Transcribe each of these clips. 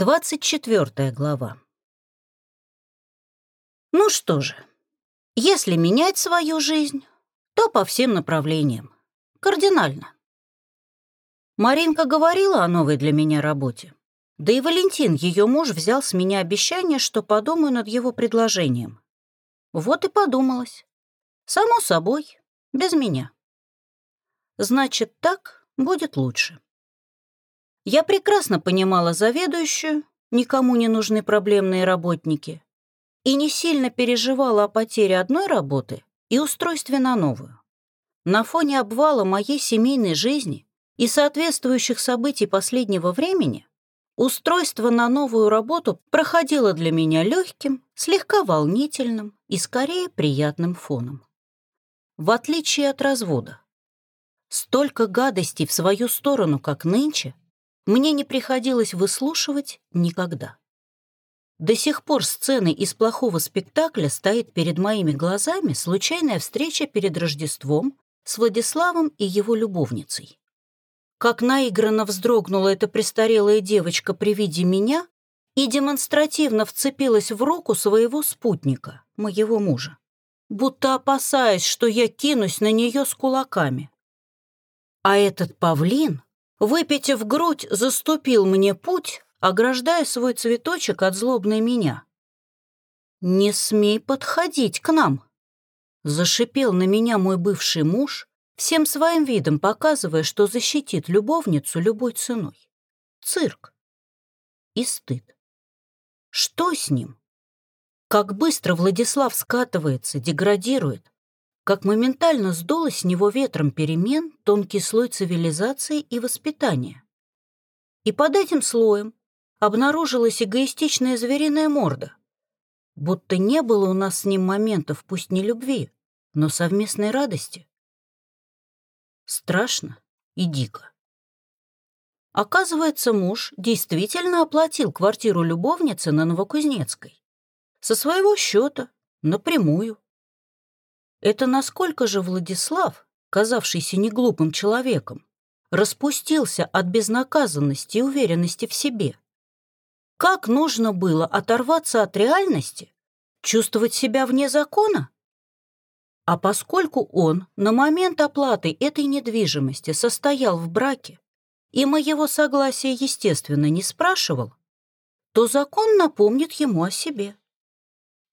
24 глава. Ну что же, если менять свою жизнь, то по всем направлениям. Кардинально. Маринка говорила о новой для меня работе. Да и Валентин, ее муж, взял с меня обещание, что подумаю над его предложением. Вот и подумалось. Само собой, без меня. Значит, так будет лучше. Я прекрасно понимала заведующую, никому не нужны проблемные работники, и не сильно переживала о потере одной работы и устройстве на новую. На фоне обвала моей семейной жизни и соответствующих событий последнего времени устройство на новую работу проходило для меня легким, слегка волнительным и скорее приятным фоном. В отличие от развода. Столько гадостей в свою сторону, как нынче, мне не приходилось выслушивать никогда. До сих пор сцены из плохого спектакля стоит перед моими глазами случайная встреча перед Рождеством с Владиславом и его любовницей. Как наигранно вздрогнула эта престарелая девочка при виде меня и демонстративно вцепилась в руку своего спутника, моего мужа, будто опасаясь, что я кинусь на нее с кулаками. А этот павлин выпитив грудь, заступил мне путь, ограждая свой цветочек от злобной меня. «Не смей подходить к нам!» Зашипел на меня мой бывший муж, всем своим видом показывая, что защитит любовницу любой ценой. Цирк. И стыд. Что с ним? Как быстро Владислав скатывается, деградирует, как моментально сдуло с него ветром перемен тонкий слой цивилизации и воспитания. И под этим слоем обнаружилась эгоистичная звериная морда, будто не было у нас с ним моментов пусть не любви, но совместной радости. Страшно и дико. Оказывается, муж действительно оплатил квартиру любовницы на Новокузнецкой. Со своего счета, напрямую. Это насколько же Владислав, казавшийся неглупым человеком, распустился от безнаказанности и уверенности в себе? Как нужно было оторваться от реальности, чувствовать себя вне закона? А поскольку он на момент оплаты этой недвижимости состоял в браке и моего согласия, естественно, не спрашивал, то закон напомнит ему о себе.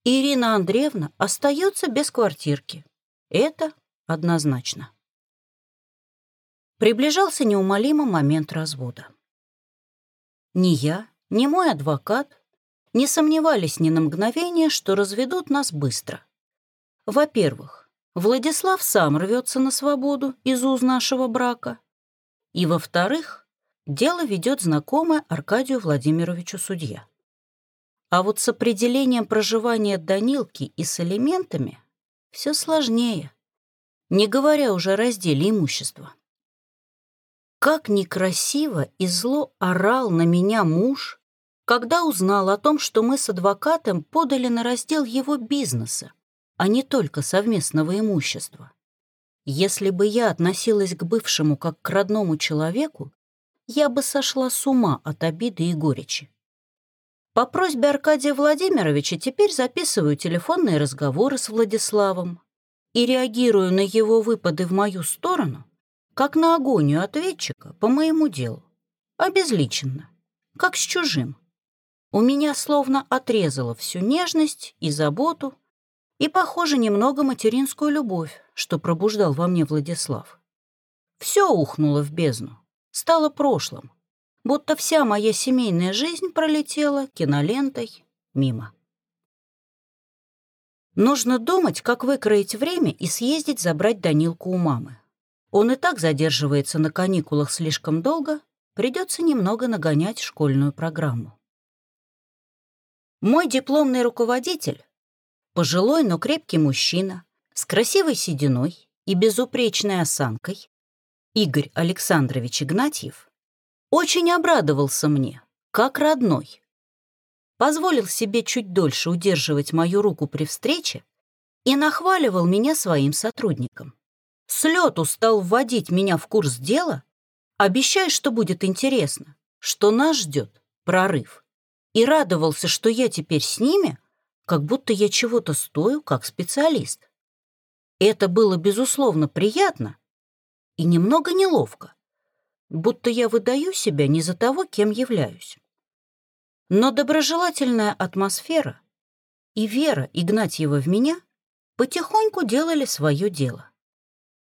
Ирина Андреевна остается без квартирки. Это однозначно. Приближался неумолимо момент развода. Ни я, ни мой адвокат не сомневались ни на мгновение, что разведут нас быстро. Во-первых, Владислав сам рвется на свободу из уз нашего брака. И во-вторых, дело ведет знакомая Аркадию Владимировичу судья. А вот с определением проживания Данилки и с элементами все сложнее, не говоря уже о разделе имущества. Как некрасиво и зло орал на меня муж, когда узнал о том, что мы с адвокатом подали на раздел его бизнеса, а не только совместного имущества. Если бы я относилась к бывшему как к родному человеку, я бы сошла с ума от обиды и горечи. По просьбе Аркадия Владимировича теперь записываю телефонные разговоры с Владиславом и реагирую на его выпады в мою сторону, как на агонию ответчика по моему делу, обезличенно, как с чужим. У меня словно отрезало всю нежность и заботу, и, похоже, немного материнскую любовь, что пробуждал во мне Владислав. Все ухнуло в бездну, стало прошлым, будто вся моя семейная жизнь пролетела кинолентой мимо. Нужно думать, как выкроить время и съездить забрать Данилку у мамы. Он и так задерживается на каникулах слишком долго, придется немного нагонять школьную программу. Мой дипломный руководитель — пожилой, но крепкий мужчина, с красивой сединой и безупречной осанкой, Игорь Александрович Игнатьев, очень обрадовался мне, как родной. Позволил себе чуть дольше удерживать мою руку при встрече и нахваливал меня своим сотрудникам. С стал вводить меня в курс дела, обещая, что будет интересно, что нас ждет прорыв. и радовался, что я теперь с ними, как будто я чего-то стою как специалист. Это было, безусловно, приятно и немного неловко, будто я выдаю себя не за того, кем являюсь. Но доброжелательная атмосфера и вера Игнатьева в меня потихоньку делали свое дело.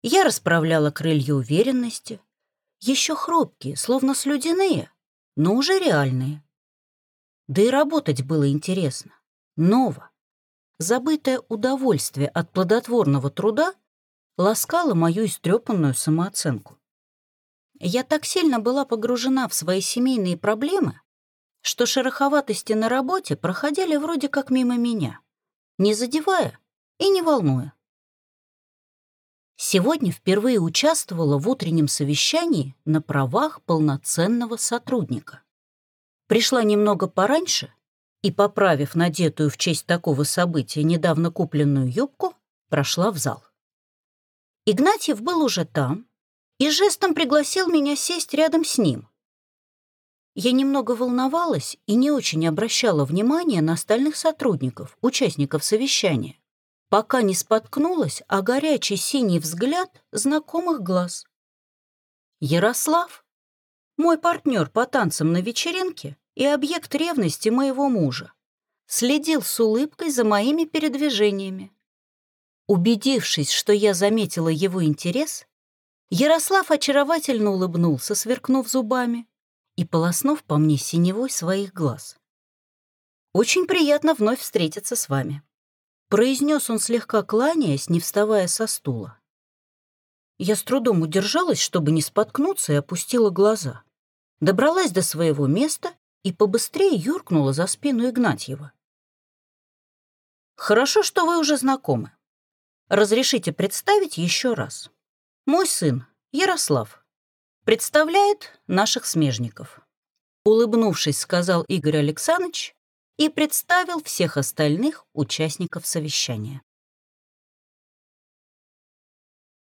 Я расправляла крылья уверенности, еще хрупкие, словно слюдяные, но уже реальные. Да и работать было интересно, ново. Забытое удовольствие от плодотворного труда ласкало мою истрепанную самооценку. Я так сильно была погружена в свои семейные проблемы, что шероховатости на работе проходили вроде как мимо меня, не задевая и не волнуя. Сегодня впервые участвовала в утреннем совещании на правах полноценного сотрудника. Пришла немного пораньше и, поправив надетую в честь такого события недавно купленную юбку, прошла в зал. Игнатьев был уже там и жестом пригласил меня сесть рядом с ним. Я немного волновалась и не очень обращала внимания на остальных сотрудников, участников совещания, пока не споткнулась о горячий синий взгляд знакомых глаз. Ярослав мой партнер по танцам на вечеринке и объект ревности моего мужа, следил с улыбкой за моими передвижениями. Убедившись, что я заметила его интерес, Ярослав очаровательно улыбнулся, сверкнув зубами и полоснув по мне синевой своих глаз. «Очень приятно вновь встретиться с вами», — произнес он, слегка кланяясь, не вставая со стула. Я с трудом удержалась, чтобы не споткнуться, и опустила глаза. Добралась до своего места и побыстрее юркнула за спину Игнатьева. «Хорошо, что вы уже знакомы. Разрешите представить еще раз. Мой сын, Ярослав, представляет наших смежников». Улыбнувшись, сказал Игорь Александрович и представил всех остальных участников совещания.